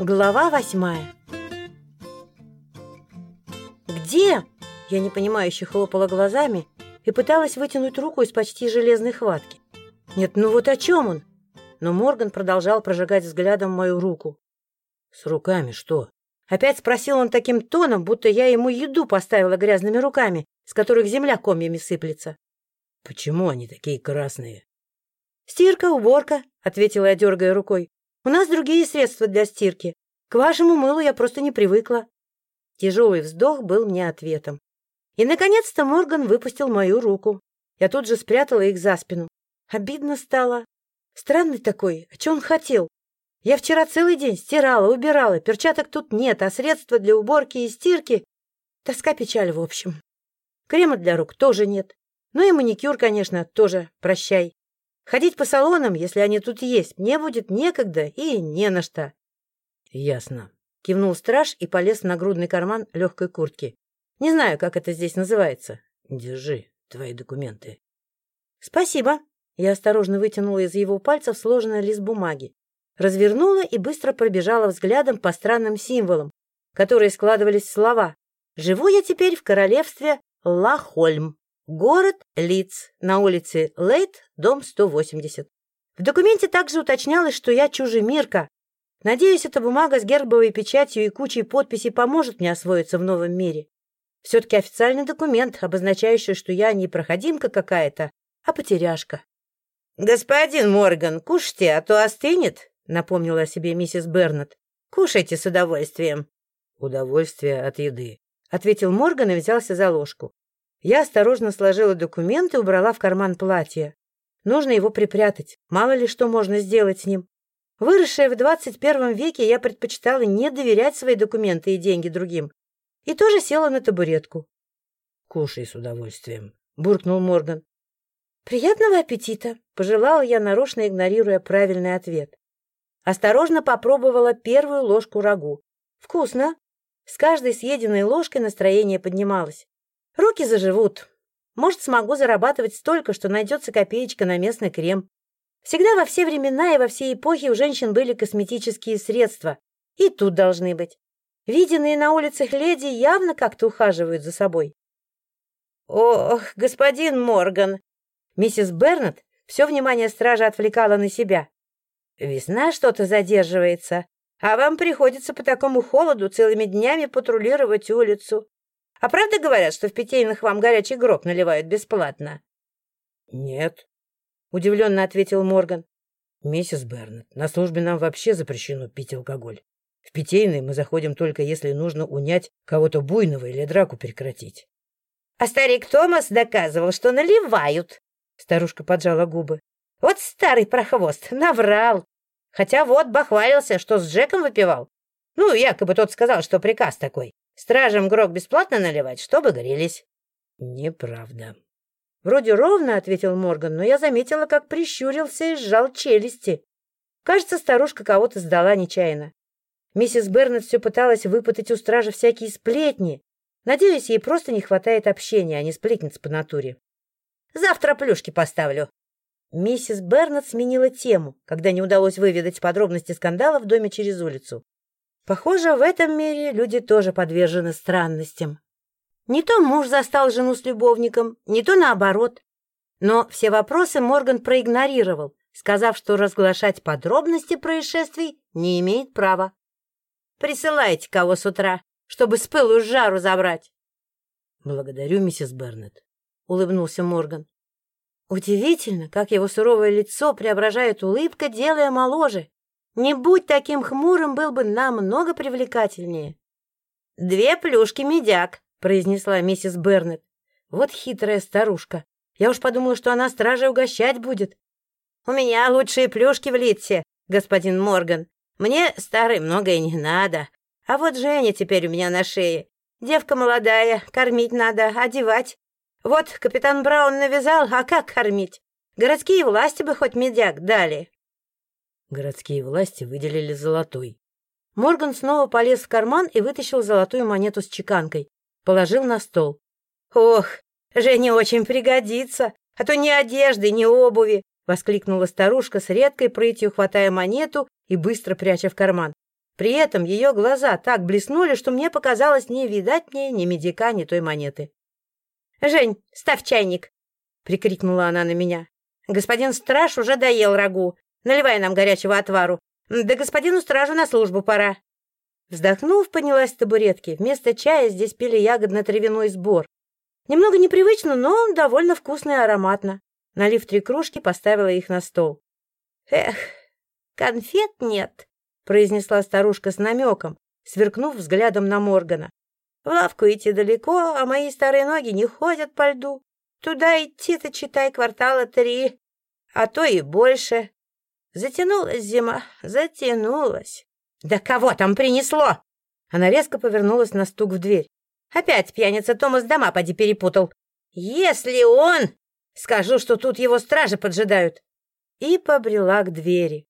Глава восьмая «Где?» Я непонимающе хлопала глазами и пыталась вытянуть руку из почти железной хватки. Нет, ну вот о чем он? Но Морган продолжал прожигать взглядом мою руку. «С руками что?» Опять спросил он таким тоном, будто я ему еду поставила грязными руками, с которых земля комьями сыплется. «Почему они такие красные?» «Стирка, уборка», — ответила я, дергая рукой. «У нас другие средства для стирки. К вашему мылу я просто не привыкла». Тяжелый вздох был мне ответом. И, наконец-то, Морган выпустил мою руку. Я тут же спрятала их за спину. Обидно стало. Странный такой. А что он хотел? Я вчера целый день стирала, убирала. Перчаток тут нет, а средства для уборки и стирки... Тоска печаль, в общем. Крема для рук тоже нет. Ну и маникюр, конечно, тоже прощай. Ходить по салонам, если они тут есть, мне будет некогда и не на что. — Ясно. — кивнул страж и полез в нагрудный карман легкой куртки. — Не знаю, как это здесь называется. — Держи твои документы. — Спасибо. Я осторожно вытянула из его пальцев сложенный лист бумаги. Развернула и быстро пробежала взглядом по странным символам, которые складывались в слова. «Живу я теперь в королевстве Лахольм. Город Лиц, на улице Лейт, дом 180. В документе также уточнялось, что я чужемирка. Надеюсь, эта бумага с гербовой печатью и кучей подписей поможет мне освоиться в новом мире. Все-таки официальный документ, обозначающий, что я не проходимка какая-то, а потеряшка. — Господин Морган, кушайте, а то остынет, — напомнила о себе миссис Бернет. — Кушайте с удовольствием. — Удовольствие от еды, — ответил Морган и взялся за ложку. Я осторожно сложила документы и убрала в карман платья. Нужно его припрятать. Мало ли что можно сделать с ним. Выросшая в 21 веке, я предпочитала не доверять свои документы и деньги другим. И тоже села на табуретку. — Кушай с удовольствием, — буркнул Морган. — Приятного аппетита, — пожелала я, нарочно игнорируя правильный ответ. Осторожно попробовала первую ложку рагу. Вкусно. С каждой съеденной ложкой настроение поднималось. Руки заживут. Может, смогу зарабатывать столько, что найдется копеечка на местный крем. Всегда во все времена и во все эпохи у женщин были косметические средства. И тут должны быть. Виденные на улицах леди явно как-то ухаживают за собой. «Ох, господин Морган!» Миссис Бернет все внимание стража отвлекала на себя. «Весна что-то задерживается, а вам приходится по такому холоду целыми днями патрулировать улицу. А правда говорят, что в питейных вам горячий гроб наливают бесплатно? — Нет, — удивленно ответил Морган. — Миссис Бернет, на службе нам вообще запрещено пить алкоголь. В питейный мы заходим только если нужно унять кого-то буйного или драку прекратить. — А старик Томас доказывал, что наливают. Старушка поджала губы. — Вот старый прохвост, наврал. Хотя вот бахвалился, что с Джеком выпивал. Ну, якобы тот сказал, что приказ такой. Стражам грок бесплатно наливать, чтобы горелись. Неправда. Вроде ровно, ответил Морган, но я заметила, как прищурился и сжал челюсти. Кажется, старушка кого-то сдала нечаянно. Миссис Бернет все пыталась выпытать у стража всякие сплетни. Надеюсь, ей просто не хватает общения, а не сплетниц по натуре. Завтра плюшки поставлю. Миссис Бернет сменила тему, когда не удалось выведать подробности скандала в доме через улицу. Похоже, в этом мире люди тоже подвержены странностям. Не то муж застал жену с любовником, не то наоборот. Но все вопросы Морган проигнорировал, сказав, что разглашать подробности происшествий не имеет права. «Присылайте кого с утра, чтобы с пылу жару забрать». «Благодарю, миссис Бернет», — улыбнулся Морган. Удивительно, как его суровое лицо преображает улыбка, делая моложе. Не будь таким хмурым, был бы намного привлекательнее. «Две плюшки медяк», — произнесла миссис Бернет. Вот хитрая старушка. Я уж подумала, что она стражей угощать будет. «У меня лучшие плюшки в Литсе, господин Морган. Мне, старой, многое не надо. А вот Женя теперь у меня на шее. Девка молодая, кормить надо, одевать. Вот капитан Браун навязал, а как кормить? Городские власти бы хоть медяк дали». Городские власти выделили золотой. Морган снова полез в карман и вытащил золотую монету с чеканкой. Положил на стол. «Ох, Жене очень пригодится, а то ни одежды, ни обуви!» — воскликнула старушка с редкой прытью, хватая монету и быстро пряча в карман. При этом ее глаза так блеснули, что мне показалось не видать мне ни медика, ни той монеты. «Жень, ставь чайник!» — прикрикнула она на меня. «Господин страж уже доел рагу. Наливай нам горячего отвару. Да господину стражу на службу пора». Вздохнув, поднялась с табуретки. Вместо чая здесь пили ягодно-травяной сбор. Немного непривычно, но довольно вкусно и ароматно. Налив три кружки, поставила их на стол. «Эх, конфет нет», — произнесла старушка с намеком, сверкнув взглядом на Моргана. «В лавку идти далеко, а мои старые ноги не ходят по льду. Туда идти-то, читай, квартала три, а то и больше. Затянулась зима, затянулась. «Да кого там принесло?» Она резко повернулась на стук в дверь. «Опять пьяница Томас дома поди перепутал. Если он...» «Скажу, что тут его стражи поджидают». И побрела к двери.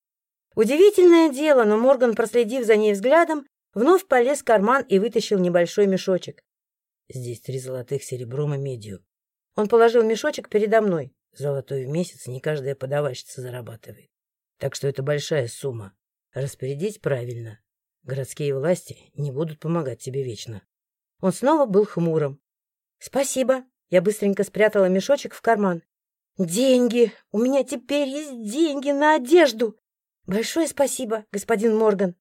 Удивительное дело, но Морган, проследив за ней взглядом, вновь полез в карман и вытащил небольшой мешочек. «Здесь три золотых серебром и медью». Он положил мешочек передо мной. «Золотой в месяц не каждая подавальщица зарабатывает. Так что это большая сумма. Распорядись правильно. Городские власти не будут помогать тебе вечно. Он снова был хмурым. Спасибо. Я быстренько спрятала мешочек в карман. Деньги! У меня теперь есть деньги на одежду! Большое спасибо, господин Морган.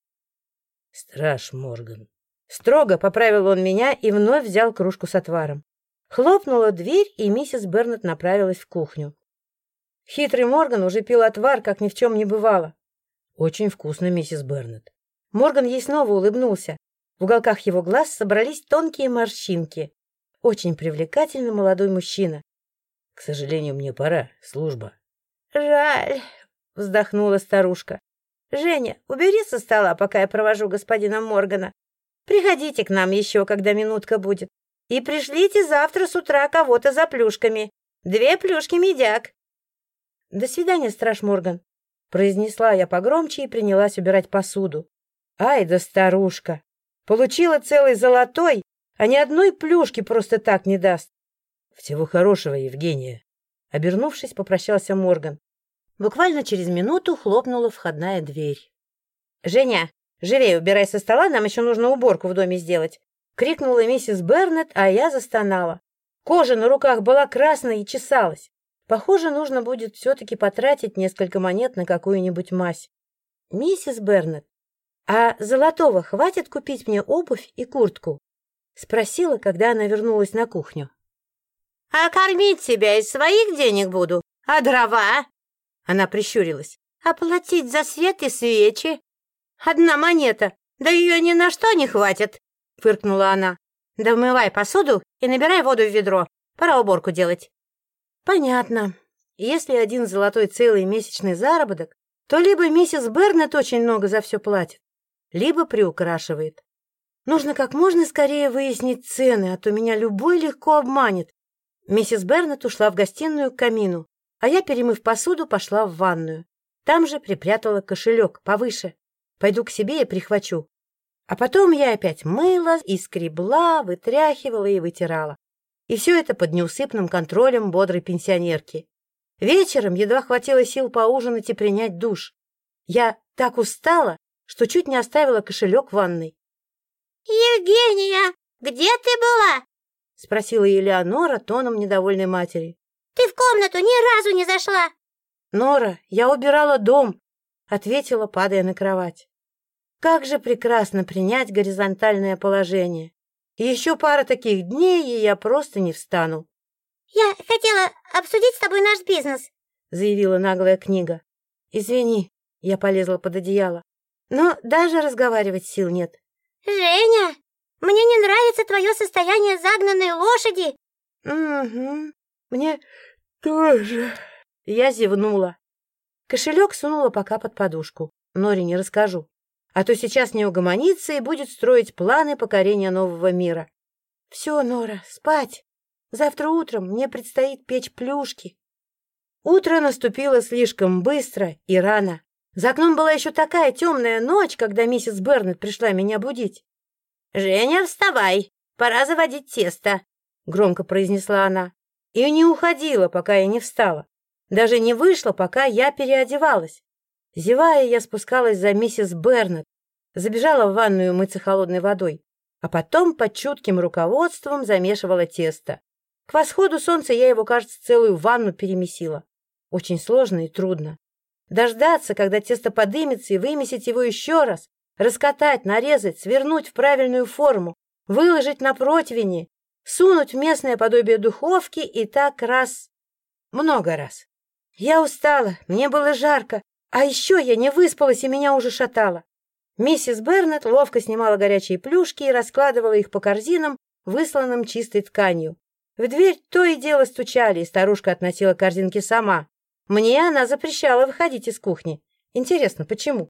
Страж Морган. Строго поправил он меня и вновь взял кружку с отваром. Хлопнула дверь, и миссис Бернет направилась в кухню. Хитрый Морган уже пил отвар, как ни в чем не бывало. Очень вкусно, миссис Бернет. Морган ей снова улыбнулся. В уголках его глаз собрались тонкие морщинки. Очень привлекательный молодой мужчина. К сожалению, мне пора. Служба. Жаль, вздохнула старушка. Женя, убери со стола, пока я провожу господина Моргана. Приходите к нам еще, когда минутка будет. И пришлите завтра с утра кого-то за плюшками. Две плюшки медяк. До свидания, страж Морган. Произнесла я погромче и принялась убирать посуду. Ай да старушка! Получила целый золотой, а ни одной плюшки просто так не даст. Всего хорошего, Евгения. Обернувшись, попрощался Морган. Буквально через минуту хлопнула входная дверь. «Женя, живее убирай со стола, нам еще нужно уборку в доме сделать!» — крикнула миссис Бернет, а я застонала. Кожа на руках была красной и чесалась. Похоже, нужно будет все-таки потратить несколько монет на какую-нибудь мазь. «Миссис Бернет, а золотого хватит купить мне обувь и куртку?» — спросила, когда она вернулась на кухню. «А кормить тебя из своих денег буду? А дрова?» Она прищурилась. «А платить за свет и свечи? Одна монета, да ее ни на что не хватит!» — фыркнула она. «Да вмывай посуду и набирай воду в ведро. Пора уборку делать». Понятно. Если один золотой целый месячный заработок, то либо миссис Бернет очень много за все платит, либо приукрашивает. Нужно как можно скорее выяснить цены, а то меня любой легко обманет. Миссис Бернет ушла в гостиную к камину, а я, перемыв посуду, пошла в ванную. Там же припрятала кошелек повыше. Пойду к себе и прихвачу. А потом я опять мыла и скребла, вытряхивала и вытирала. И все это под неусыпным контролем бодрой пенсионерки. Вечером едва хватило сил поужинать и принять душ. Я так устала, что чуть не оставила кошелек в ванной. — Евгения, где ты была? — спросила Елеонора тоном недовольной матери. — Ты в комнату ни разу не зашла. — Нора, я убирала дом, — ответила, падая на кровать. Как же прекрасно принять горизонтальное положение. Еще пара таких дней, и я просто не встану. — Я хотела обсудить с тобой наш бизнес, — заявила наглая книга. — Извини, я полезла под одеяло. Но даже разговаривать сил нет. — Женя, мне не нравится твое состояние загнанной лошади. — Угу, мне тоже. Я зевнула. Кошелек сунула пока под подушку. Норе не расскажу а то сейчас не угомонится и будет строить планы покорения нового мира. Все, Нора, спать. Завтра утром мне предстоит печь плюшки. Утро наступило слишком быстро и рано. За окном была еще такая темная ночь, когда миссис Бернет пришла меня будить. «Женя, вставай! Пора заводить тесто!» — громко произнесла она. И не уходила, пока я не встала. Даже не вышла, пока я переодевалась. Зевая, я спускалась за миссис Бернет. забежала в ванную мыться холодной водой, а потом под чутким руководством замешивала тесто. К восходу солнца я его, кажется, целую ванну перемесила. Очень сложно и трудно. Дождаться, когда тесто подымется, и вымесить его еще раз, раскатать, нарезать, свернуть в правильную форму, выложить на противени, сунуть в местное подобие духовки и так раз... много раз. Я устала, мне было жарко, а еще я не выспалась, и меня уже шатало. Миссис Бернет ловко снимала горячие плюшки и раскладывала их по корзинам, высланным чистой тканью. В дверь то и дело стучали, и старушка относила корзинки сама. Мне она запрещала выходить из кухни. Интересно, почему?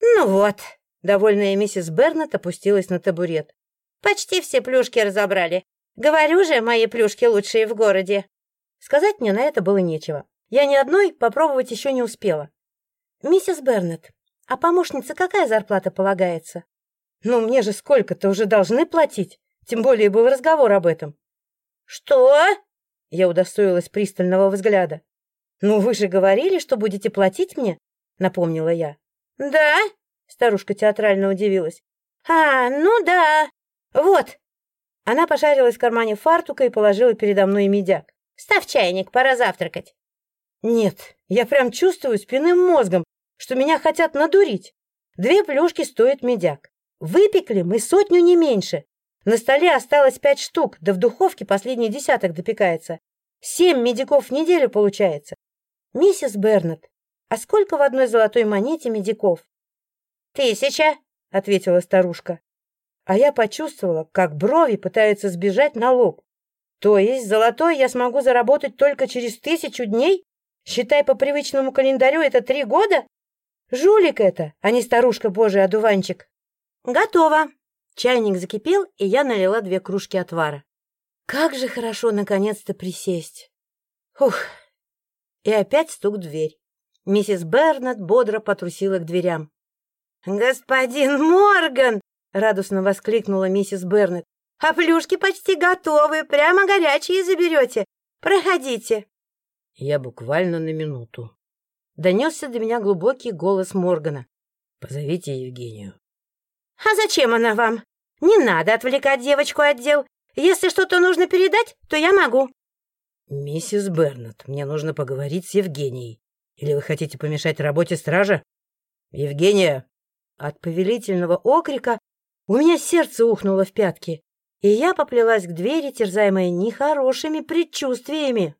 Ну вот, довольная миссис Бернет опустилась на табурет. Почти все плюшки разобрали. Говорю же, мои плюшки лучшие в городе. Сказать мне на это было нечего. Я ни одной попробовать еще не успела. Миссис Бернет, а помощнице какая зарплата полагается? Ну, мне же сколько-то уже должны платить. Тем более был разговор об этом. Что? Я удостоилась пристального взгляда. Ну, вы же говорили, что будете платить мне, напомнила я. Да? Старушка театрально удивилась. А, ну да. Вот. Она пошарилась в кармане фартука и положила передо мной медяк. Ставь чайник, пора завтракать. Нет, я прям чувствую спинным мозгом, что меня хотят надурить. Две плюшки стоит медяк. Выпекли мы сотню не меньше. На столе осталось пять штук, да в духовке последний десяток допекается. Семь медиков в неделю получается. Миссис Бернет, а сколько в одной золотой монете медиков? Тысяча, ответила старушка. А я почувствовала, как брови пытаются сбежать на лоб. То есть золотой я смогу заработать только через тысячу дней? Считай, по привычному календарю это три года? Жулик это, а не старушка божий одуванчик. Готово. Чайник закипел, и я налила две кружки отвара. Как же хорошо наконец-то присесть. Ух. И опять стук в дверь. Миссис Бернет бодро потрусила к дверям. «Господин Морган!» — радостно воскликнула миссис Бернет. «А плюшки почти готовы, прямо горячие заберете. Проходите». Я буквально на минуту. Донесся до меня глубокий голос Моргана. Позовите Евгению. А зачем она вам? Не надо отвлекать девочку от дел. Если что-то нужно передать, то я могу. Миссис Бернет, мне нужно поговорить с Евгенией. Или вы хотите помешать работе стража? Евгения! От повелительного окрика у меня сердце ухнуло в пятки, и я поплелась к двери, терзаемая нехорошими предчувствиями.